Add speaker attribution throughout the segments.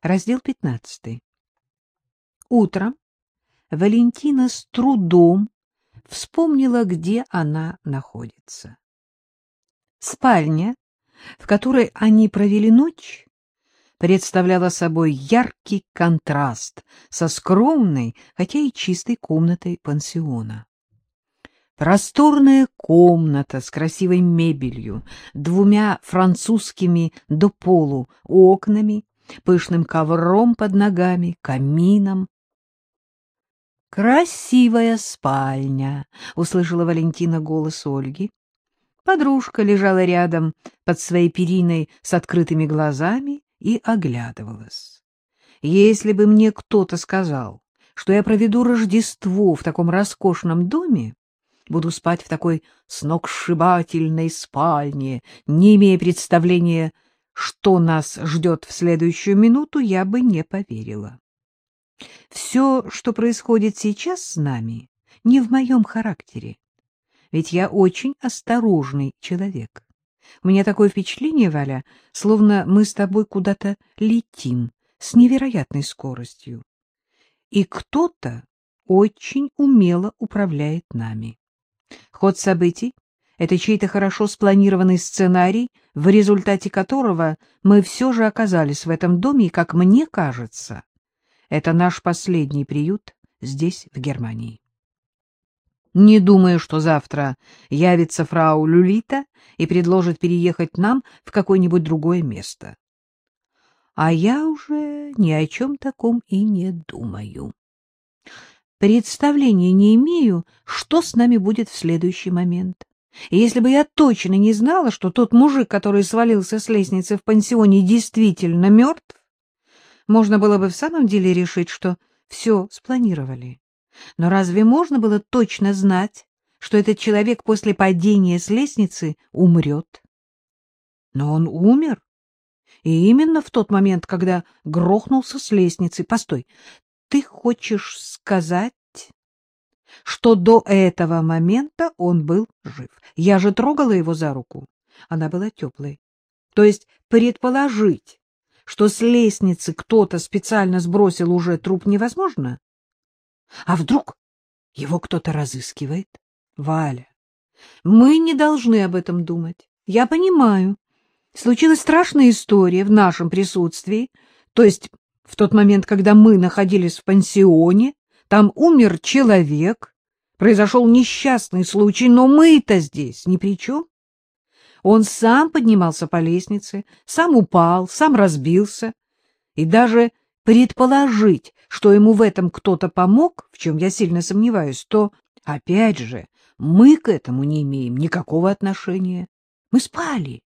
Speaker 1: Раздел 15. Утром Валентина с трудом вспомнила, где она находится. Спальня, в которой они провели ночь, представляла собой яркий контраст со скромной, хотя и чистой комнатой пансиона. Просторная комната с красивой мебелью, двумя французскими до полу окнами, пышным ковром под ногами, камином. «Красивая спальня!» — услышала Валентина голос Ольги. Подружка лежала рядом под своей периной с открытыми глазами и оглядывалась. Если бы мне кто-то сказал, что я проведу Рождество в таком роскошном доме, буду спать в такой сногсшибательной спальне, не имея представления, что нас ждет в следующую минуту, я бы не поверила. Все, что происходит сейчас с нами, не в моем характере. Ведь я очень осторожный человек. У меня такое впечатление, Валя, словно мы с тобой куда-то летим с невероятной скоростью. И кто-то очень умело управляет нами. Ход событий — это чей-то хорошо спланированный сценарий, в результате которого мы все же оказались в этом доме, и, как мне кажется, это наш последний приют здесь, в Германии. Не думаю, что завтра явится фрау Люлита и предложит переехать нам в какое-нибудь другое место. А я уже ни о чем таком и не думаю. Представления не имею, что с нами будет в следующий момент. И если бы я точно не знала, что тот мужик, который свалился с лестницы в пансионе, действительно мертв, можно было бы в самом деле решить, что все спланировали. Но разве можно было точно знать, что этот человек после падения с лестницы умрет? Но он умер. И именно в тот момент, когда грохнулся с лестницы. Постой, ты хочешь сказать, что до этого момента он был жив? Я же трогала его за руку. Она была теплой. То есть предположить, что с лестницы кто-то специально сбросил уже труп невозможно? А вдруг его кто-то разыскивает? Валя, мы не должны об этом думать. Я понимаю. Случилась страшная история в нашем присутствии, то есть в тот момент, когда мы находились в пансионе, там умер человек, произошел несчастный случай, но мы-то здесь ни при чем. Он сам поднимался по лестнице, сам упал, сам разбился, и даже предположить, что ему в этом кто-то помог, в чем я сильно сомневаюсь, то, опять же, мы к этому не имеем никакого отношения. Мы спали.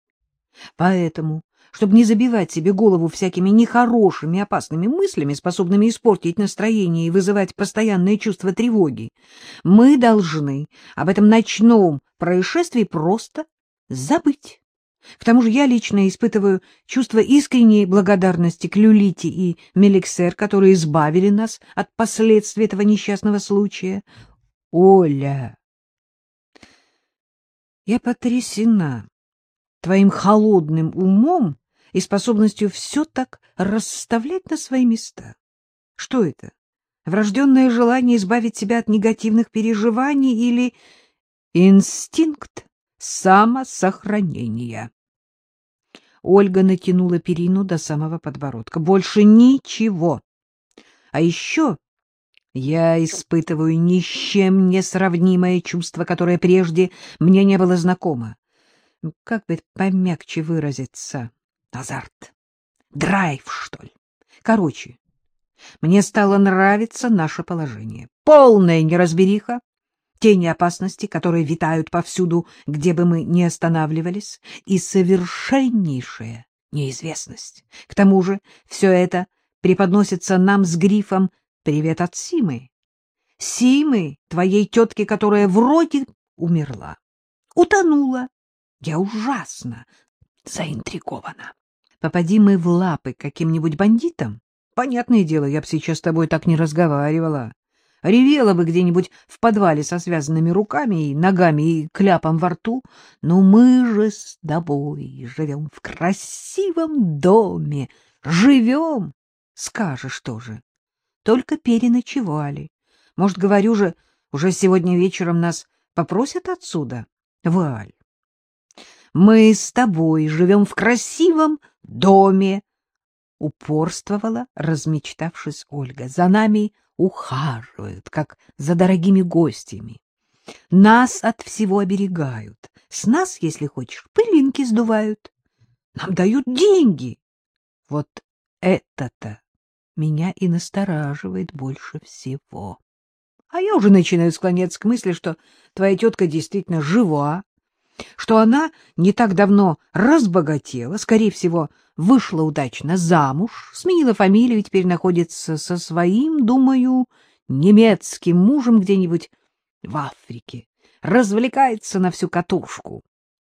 Speaker 1: Поэтому, чтобы не забивать себе голову всякими нехорошими, опасными мыслями, способными испортить настроение и вызывать постоянное чувство тревоги, мы должны об этом ночном происшествии просто забыть. К тому же я лично испытываю чувство искренней благодарности к Люлите и Меликсер, которые избавили нас от последствий этого несчастного случая. Оля, я потрясена твоим холодным умом и способностью все так расставлять на свои места. Что это? Врожденное желание избавить себя от негативных переживаний или инстинкт самосохранения. Ольга натянула перину до самого подбородка. Больше ничего. А еще я испытываю ни с чем не сравнимое чувство, которое прежде мне не было знакомо. Как бы помягче выразиться? Азарт. Драйв, что ли? Короче, мне стало нравиться наше положение. Полная неразбериха, тени опасности, которые витают повсюду, где бы мы ни останавливались, и совершеннейшая неизвестность. К тому же все это преподносится нам с грифом «Привет от Симы». Симы, твоей тетки, которая вроде умерла, утонула. Я ужасно заинтригована. Попади мы в лапы каким-нибудь бандитам, понятное дело, я бы сейчас с тобой так не разговаривала ревела бы где-нибудь в подвале со связанными руками и ногами и кляпом во рту, но мы же с тобой живем в красивом доме, живем скажешь тоже. Только переночевали. Может, говорю же, уже сегодня вечером нас попросят отсюда? Валь, мы с тобой живем в красивом доме, упорствовала, размечтавшись Ольга. За нами ухаживают, как за дорогими гостями. Нас от всего оберегают. С нас, если хочешь, пылинки сдувают. Нам дают деньги. Вот это-то меня и настораживает больше всего. А я уже начинаю склоняться к мысли, что твоя тетка действительно жива, что она не так давно разбогатела, скорее всего, вышла удачно замуж, сменила фамилию и теперь находится со своим, думаю, немецким мужем где-нибудь в Африке, развлекается на всю катушку.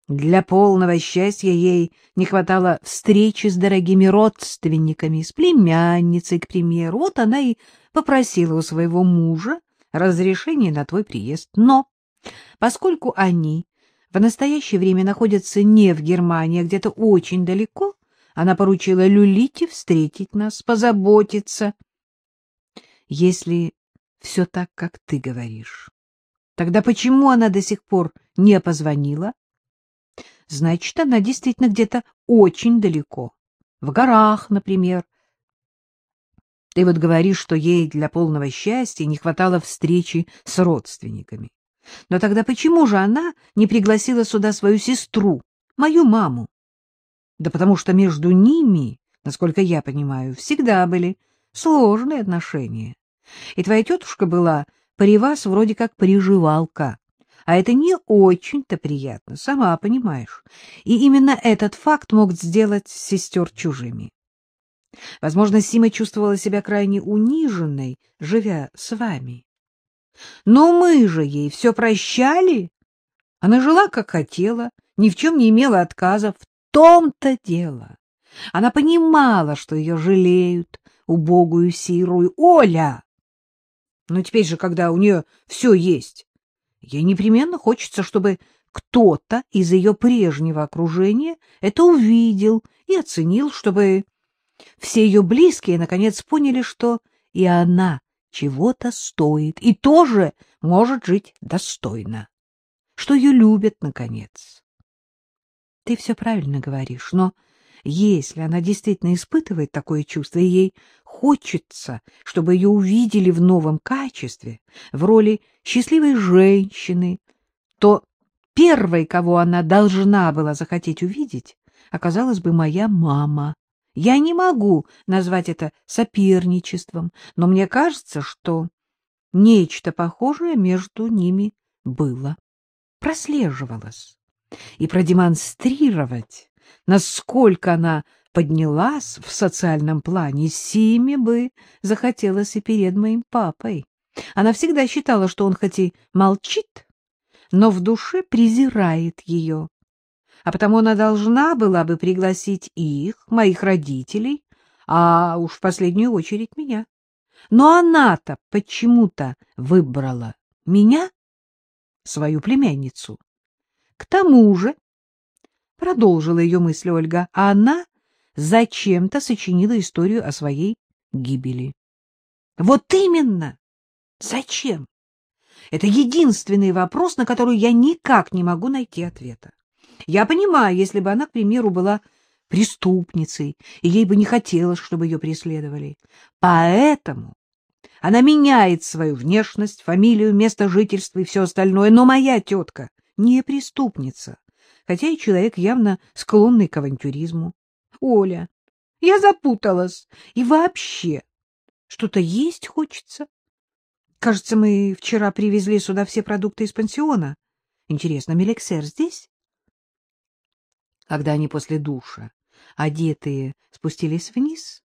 Speaker 1: Для полного счастья ей не хватало встречи с дорогими родственниками, с племянницей, к примеру. Вот она и попросила у своего мужа разрешение на твой приезд. Но поскольку они в настоящее время находятся не в Германии, а где-то очень далеко, она поручила Люлите встретить нас, позаботиться. Если все так, как ты говоришь, тогда почему она до сих пор не позвонила? Значит, она действительно где-то очень далеко. В горах, например. Ты вот говоришь, что ей для полного счастья не хватало встречи с родственниками. Но тогда почему же она не пригласила сюда свою сестру, мою маму? Да потому что между ними, насколько я понимаю, всегда были сложные отношения. И твоя тетушка была при вас вроде как приживалка. А это не очень-то приятно, сама понимаешь. И именно этот факт мог сделать сестер чужими. Возможно, Сима чувствовала себя крайне униженной, живя с вами. Но мы же ей все прощали. Она жила, как хотела, ни в чем не имела отказа. В том-то дело. Она понимала, что ее жалеют, убогую сирую. Оля! Но теперь же, когда у нее все есть, Ей непременно хочется, чтобы кто-то из ее прежнего окружения это увидел и оценил, чтобы все ее близкие наконец поняли, что и она чего-то стоит и тоже может жить достойно, что ее любят, наконец. Ты все правильно говоришь, но если она действительно испытывает такое чувство, и ей хочется, чтобы ее увидели в новом качестве, в роли счастливой женщины, то первой, кого она должна была захотеть увидеть, оказалась бы моя мама. Я не могу назвать это соперничеством, но мне кажется, что нечто похожее между ними было, прослеживалось. И продемонстрировать насколько она поднялась в социальном плане, Симе бы захотелось и перед моим папой. Она всегда считала, что он хоть и молчит, но в душе презирает ее. А потому она должна была бы пригласить их, моих родителей, а уж в последнюю очередь меня. Но она-то почему-то выбрала меня, свою племянницу. К тому же — продолжила ее мысль Ольга, она зачем-то сочинила историю о своей гибели. — Вот именно! Зачем? Это единственный вопрос, на который я никак не могу найти ответа. Я понимаю, если бы она, к примеру, была преступницей, и ей бы не хотелось, чтобы ее преследовали. Поэтому она меняет свою внешность, фамилию, место жительства и все остальное. Но моя тетка не преступница хотя и человек явно склонный к авантюризму. — Оля, я запуталась. И вообще, что-то есть хочется. Кажется, мы вчера привезли сюда все продукты из пансиона. Интересно, Мелексер здесь? Когда они после душа, одетые, спустились вниз,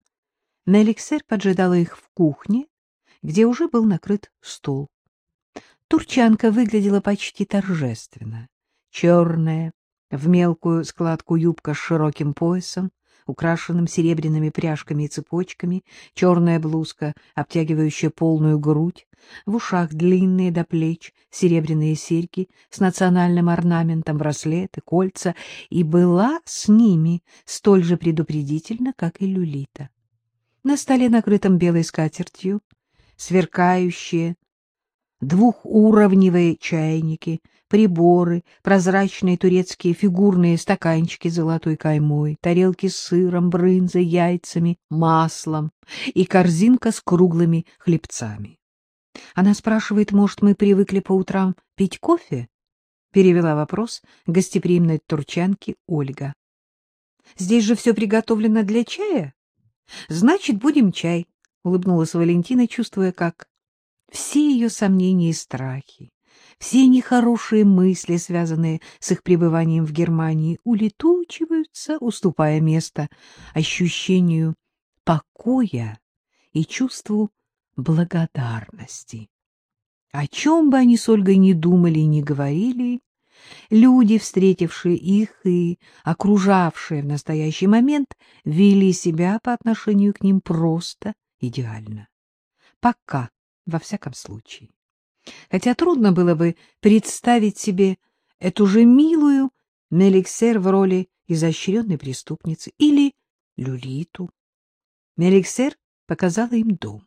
Speaker 1: Мелексер поджидала их в кухне, где уже был накрыт стол. Турчанка выглядела почти торжественно. Черная, в мелкую складку юбка с широким поясом, украшенным серебряными пряжками и цепочками, черная блузка, обтягивающая полную грудь, в ушах длинные до плеч серебряные серьги с национальным орнаментом, браслеты, кольца, и была с ними столь же предупредительна, как и Люлита. На столе, накрытом белой скатертью, сверкающие двухуровневые чайники, приборы, прозрачные турецкие фигурные стаканчики с золотой каймой, тарелки с сыром, брынзой, яйцами, маслом и корзинка с круглыми хлебцами. Она спрашивает, может, мы привыкли по утрам пить кофе? Перевела вопрос гостеприимной турчанки Ольга. Здесь же все приготовлено для чая? Значит, будем чай, улыбнулась Валентина, чувствуя, как все ее сомнения и страхи, все нехорошие мысли, связанные с их пребыванием в Германии, улетучиваются, уступая место ощущению покоя и чувству благодарности. О чем бы они с Ольгой ни думали и ни говорили, люди, встретившие их и окружавшие в настоящий момент, вели себя по отношению к ним просто идеально. Пока, во всяком случае. Хотя трудно было бы представить себе эту же милую Меликсер в роли изощренной преступницы или Люлиту. Меликсер показала им дом.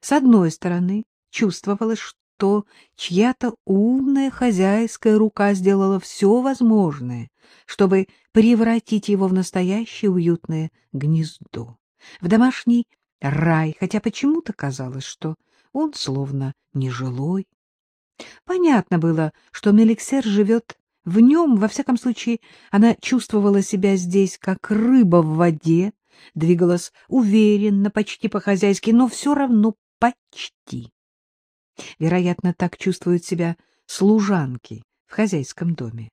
Speaker 1: С одной стороны, чувствовалось, что чья-то умная хозяйская рука сделала все возможное, чтобы превратить его в настоящее уютное гнездо, в домашний рай, хотя почему-то казалось, что он словно нежилой. Понятно было, что Меликсер живет в нем, во всяком случае, она чувствовала себя здесь, как рыба в воде, двигалась уверенно, почти по-хозяйски, но все равно почти. Вероятно, так чувствуют себя служанки в хозяйском доме.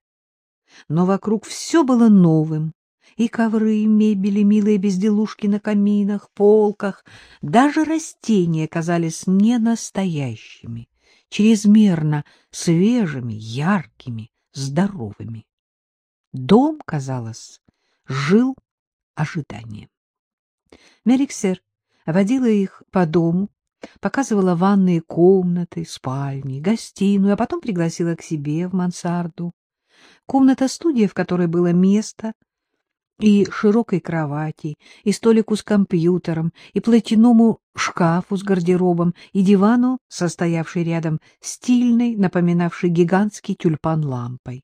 Speaker 1: Но вокруг все было новым, и ковры, и мебели, милые безделушки на каминах, полках, даже растения казались ненастоящими, чрезмерно свежими, яркими, здоровыми. Дом, казалось, жил ожиданием. Меликсер водила их по дому, показывала ванные комнаты, спальни, гостиную, а потом пригласила к себе в мансарду. Комната-студия, в которой было место и широкой кровати, и столику с компьютером, и платяному шкафу с гардеробом, и дивану, состоявший рядом стильной, напоминавшей гигантский тюльпан лампой.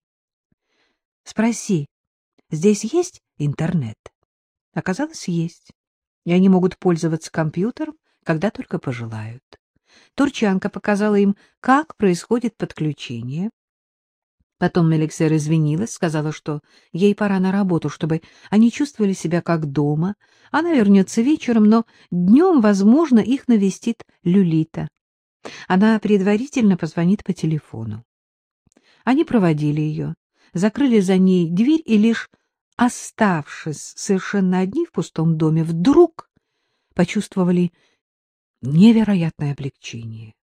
Speaker 1: — Спроси, здесь есть интернет? Оказалось, есть. И они могут пользоваться компьютером, когда только пожелают. Турчанка показала им, как происходит подключение, Потом Меликсер извинилась, сказала, что ей пора на работу, чтобы они чувствовали себя как дома. Она вернется вечером, но днем, возможно, их навестит Люлита. Она предварительно позвонит по телефону. Они проводили ее, закрыли за ней дверь и лишь оставшись совершенно одни в пустом доме, вдруг почувствовали невероятное облегчение.